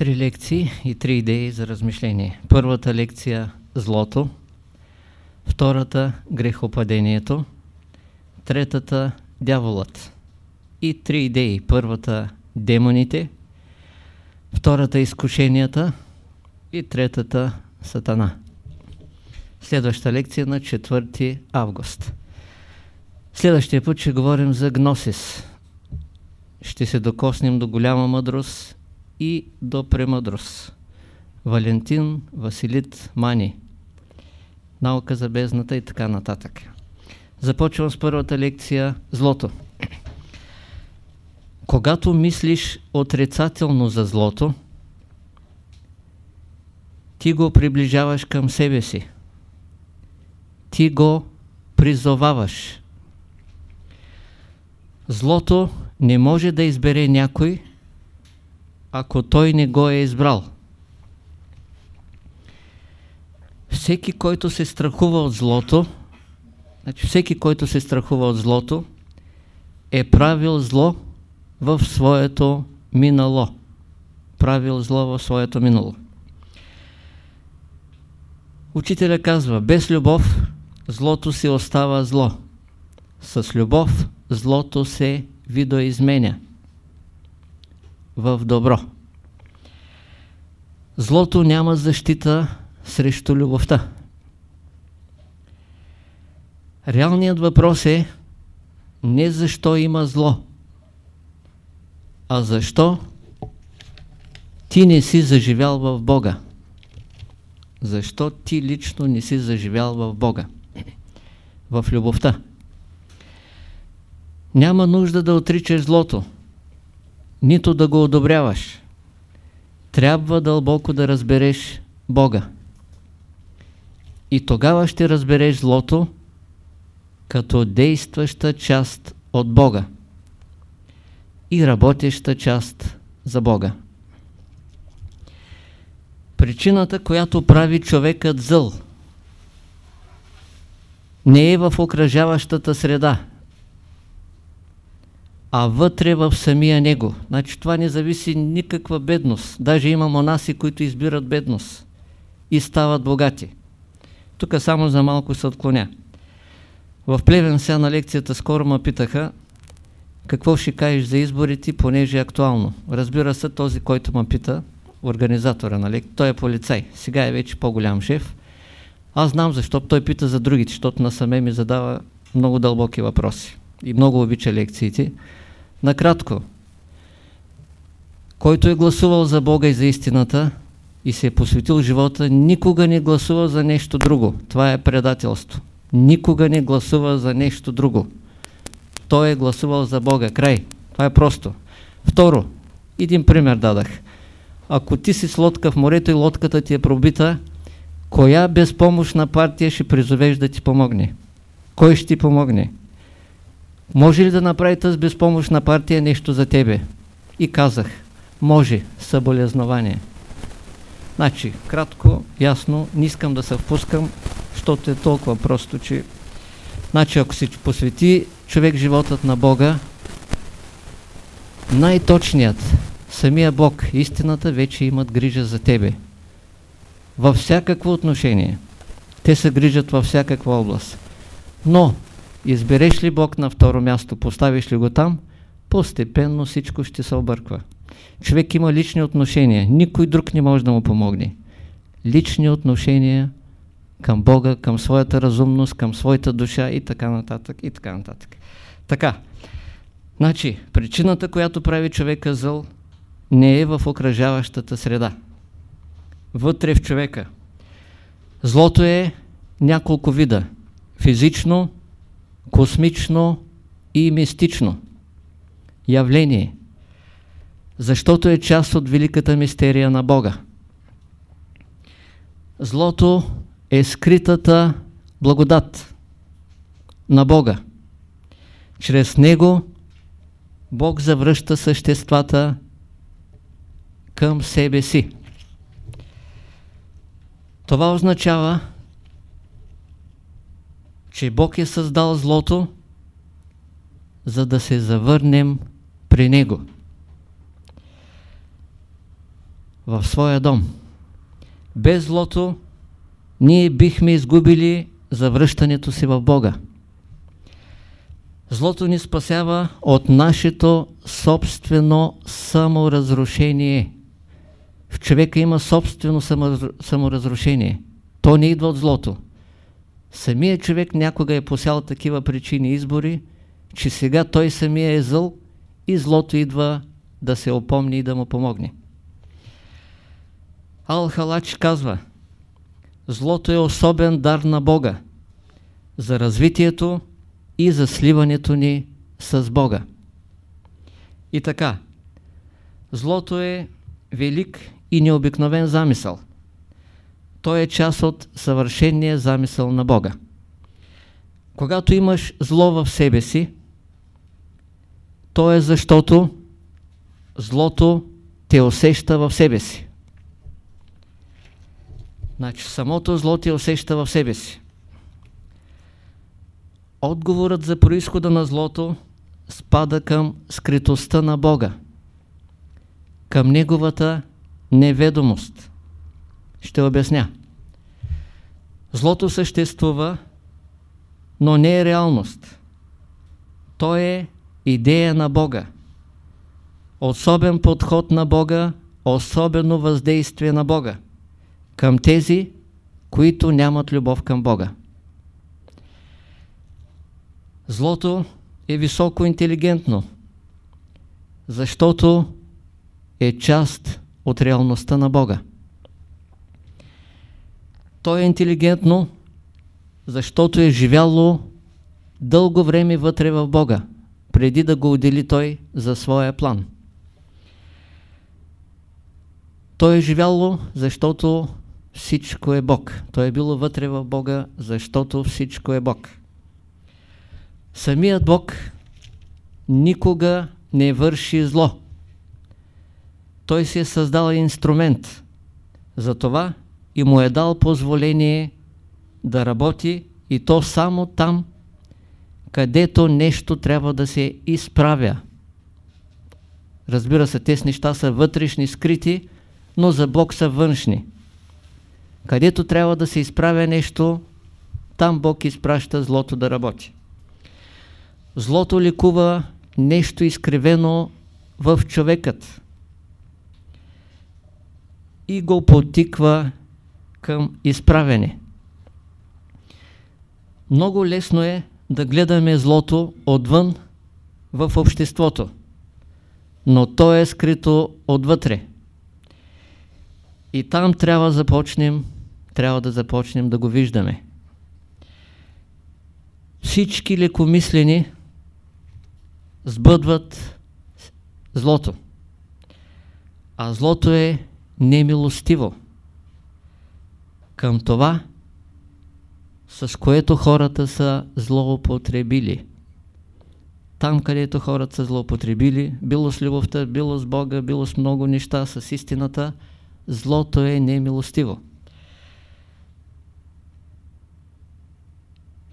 Три лекции и три идеи за размишление. Първата лекция – злото. Втората – грехопадението. Третата – дяволът. И три идеи. Първата – демоните. Втората – изкушенията. И третата – сатана. Следваща лекция на 4 август. Следващия път ще говорим за гносис. Ще се докоснем до голяма мъдрост и до премъдрост. Валентин Василит Мани. Наука за бездната и така нататък. Започвам с първата лекция Злото. Когато мислиш отрицателно за злото, ти го приближаваш към себе си. Ти го призоваваш. Злото не може да избере някой, ако той не го е избрал. Всеки, който се страхува от злото, значи всеки, който се страхува от злото, е правил зло в своето минало. Правил зло в своето минало. Учителя казва, без любов злото се остава зло. С любов злото се видоизменя в добро. Злото няма защита срещу любовта. Реалният въпрос е не защо има зло, а защо ти не си заживял в Бога. Защо ти лично не си заживял в Бога? В любовта. Няма нужда да отричаш злото нито да го одобряваш. Трябва дълбоко да разбереш Бога. И тогава ще разбереш злото като действаща част от Бога и работеща част за Бога. Причината, която прави човекът зъл, не е в окръжаващата среда, а вътре в самия него. Значи това не зависи никаква бедност. Даже има монаси, които избират бедност и стават богати. Тук само за малко се отклоня. В Плевен сега на лекцията скоро ме питаха какво ще кажеш за изборите, понеже е актуално. Разбира се, този, който ме пита, организатора на лекцията, той е полицай. Сега е вече по-голям шеф. Аз знам защо той пита за другите, защото насаме ми задава много дълбоки въпроси и много обича лекциите. Накратко, който е гласувал за Бога и за истината и се е посветил живота, никога не гласува за нещо друго. Това е предателство. Никога не гласува за нещо друго. Той е гласувал за Бога. Край. Това е просто. Второ, един пример дадах. Ако ти си с лодка в морето и лодката ти е пробита, коя безпомощна партия ще призовеш да ти помогне? Кой ще ти помогне? Може ли да направи тази безпомощна партия нещо за тебе? И казах, може, съболезнование. Значи, кратко, ясно, не искам да се впускам, защото е толкова просто, че... Значи, ако се посвети човек животът на Бога, най-точният, самия Бог, истината, вече имат грижа за тебе. Във всякакво отношение. Те се грижат във всякаква област. Но, Избереш ли Бог на второ място, поставиш ли го там, постепенно всичко ще се обърква. Човек има лични отношения, никой друг не може да му помогне. Лични отношения към Бога, към своята разумност, към своята душа и така нататък, и така нататък. Така, значи, причината, която прави човека зъл, не е в окръжаващата среда. Вътре в човека. Злото е няколко вида. Физично, космично и мистично явление, защото е част от великата мистерия на Бога. Злото е скритата благодат на Бога. Чрез него Бог завръща съществата към себе си. Това означава, че Бог е създал злото, за да се завърнем при Него. в своя дом. Без злото ние бихме изгубили завръщането си в Бога. Злото ни спасява от нашето собствено саморазрушение. В човека има собствено саморазрушение. То не идва от злото. Самият човек някога е посял такива причини избори, че сега той самия е зъл и злото идва да се опомни и да му помогне. Ал-Халач казва, злото е особен дар на Бога за развитието и за сливането ни с Бога. И така, злото е велик и необикновен замисъл. Той е част от съвършения замисъл на Бога. Когато имаш зло в себе си, то е защото злото те усеща в себе си. Значи самото зло те усеща в себе си. Отговорът за происхода на злото спада към скритостта на Бога, към Неговата неведомост. Ще обясня. Злото съществува, но не е реалност. То е идея на Бога. Особен подход на Бога, особено въздействие на Бога към тези, които нямат любов към Бога. Злото е високо интелигентно, защото е част от реалността на Бога. То е интелигентно, защото е живяло дълго време вътре в Бога, преди да го отдели Той за своя план. То е живяло, защото всичко е Бог. Той е било вътре в Бога, защото всичко е Бог. Самият Бог никога не върши зло. Той си е създал инструмент. Затова и му е дал позволение да работи и то само там, където нещо трябва да се изправя. Разбира се, тези неща са вътрешни, скрити, но за Бог са външни. Където трябва да се изправя нещо, там Бог изпраща злото да работи. Злото ликува нещо изкривено в човекът и го потиква към изправене. Много лесно е да гледаме злото отвън в обществото, но то е скрито отвътре. И там трябва да започнем, трябва да започнем да го виждаме. Всички лекомислени сбъдват злото. А злото е немилостиво към това, с което хората са злоупотребили. Там, където хората са злоупотребили, било с любовта, било с Бога, било с много неща, с истината, злото е немилостиво.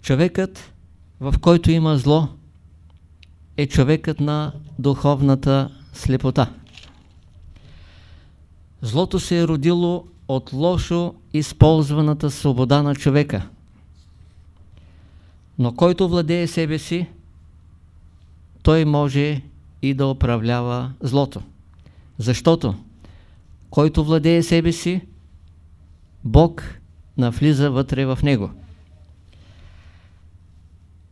Човекът, в който има зло, е човекът на духовната слепота. Злото се е родило от лошо използваната свобода на човека. Но който владее себе си, той може и да управлява злото. Защото който владее себе си, Бог навлиза вътре в него.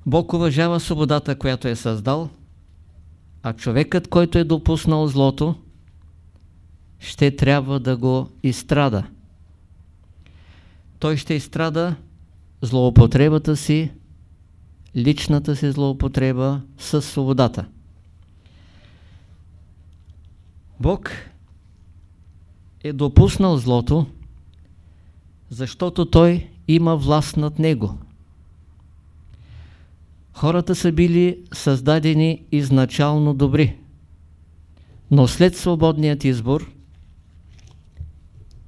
Бог уважава свободата, която е създал, а човекът, който е допуснал злото, ще трябва да го изстрада. Той ще изстрада злоупотребата си, личната си злоупотреба с свободата. Бог е допуснал злото, защото Той има власт над него. Хората са били създадени изначално добри, но след свободният избор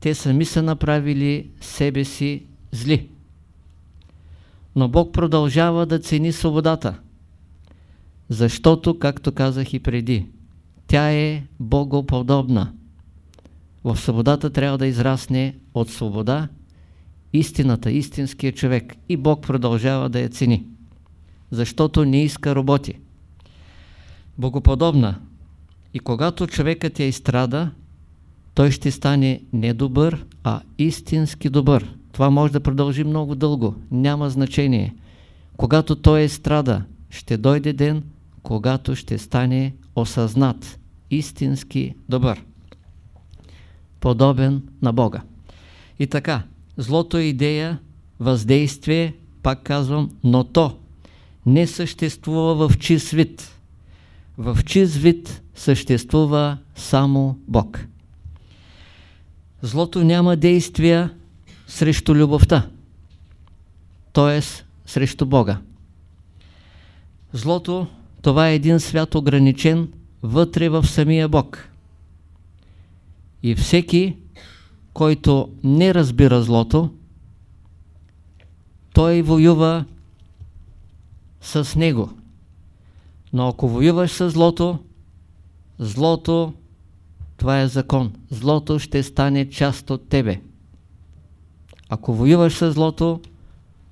те сами са направили себе си зли. Но Бог продължава да цени свободата, защото, както казах и преди, тя е богоподобна. в свободата трябва да израсне от свобода истината, истинския човек. И Бог продължава да я цени. Защото не иска роботи. Богоподобна. И когато човекът я изстрада, той ще стане не добър, а истински добър. Това може да продължи много дълго. Няма значение. Когато той е страда, ще дойде ден, когато ще стане осъзнат, истински добър. Подобен на Бога. И така, злото е идея, въздействие, пак казвам, но то не съществува в чист вид. В чист вид съществува само Бог. Злото няма действия срещу любовта, т.е. срещу Бога. Злото, това е един свят ограничен вътре в самия Бог. И всеки, който не разбира злото, той воюва с него. Но ако воюваш с злото, злото, това е закон. Злото ще стане част от тебе. Ако воюваш с злото,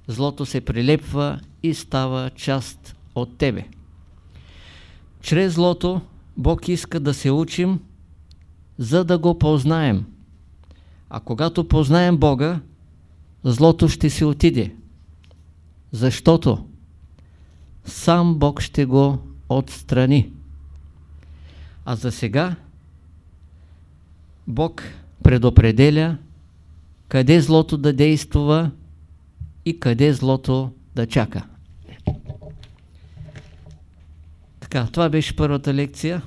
злото се прилепва и става част от тебе. Чрез злото Бог иска да се учим, за да го познаем. А когато познаем Бога, злото ще си отиде. Защото сам Бог ще го отстрани. А за сега Бог предопределя къде злото да действува и къде злото да чака. Така, това беше първата лекция.